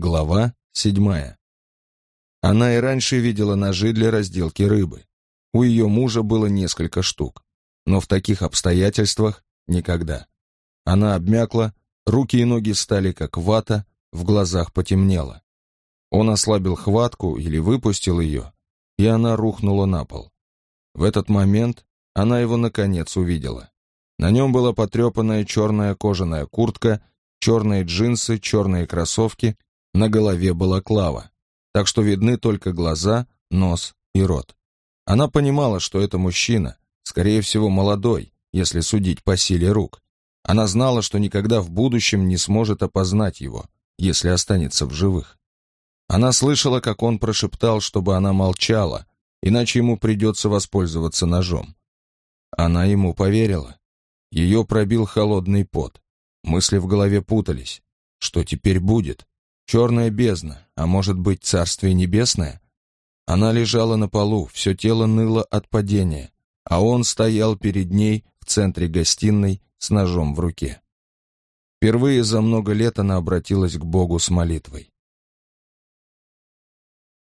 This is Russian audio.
Глава седьмая. Она и раньше видела ножи для разделки рыбы. У ее мужа было несколько штук. Но в таких обстоятельствах никогда. Она обмякла, руки и ноги стали как вата, в глазах потемнело. Он ослабил хватку или выпустил ее, и она рухнула на пол. В этот момент она его наконец увидела. На нем была потрепанная черная кожаная куртка, черные джинсы, черные кроссовки, на голове была клава, так что видны только глаза, нос и рот. Она понимала, что это мужчина, скорее всего, молодой, если судить по силе рук. Она знала, что никогда в будущем не сможет опознать его, если останется в живых. Она слышала, как он прошептал, чтобы она молчала, иначе ему придется воспользоваться ножом. Она ему поверила. Ее пробил холодный пот. Мысли в голове путались. Что теперь будет? Черная бездна, а может быть царствие небесное? Она лежала на полу, все тело ныло от падения, а он стоял перед ней в центре гостиной с ножом в руке. Впервые за много лет она обратилась к Богу с молитвой.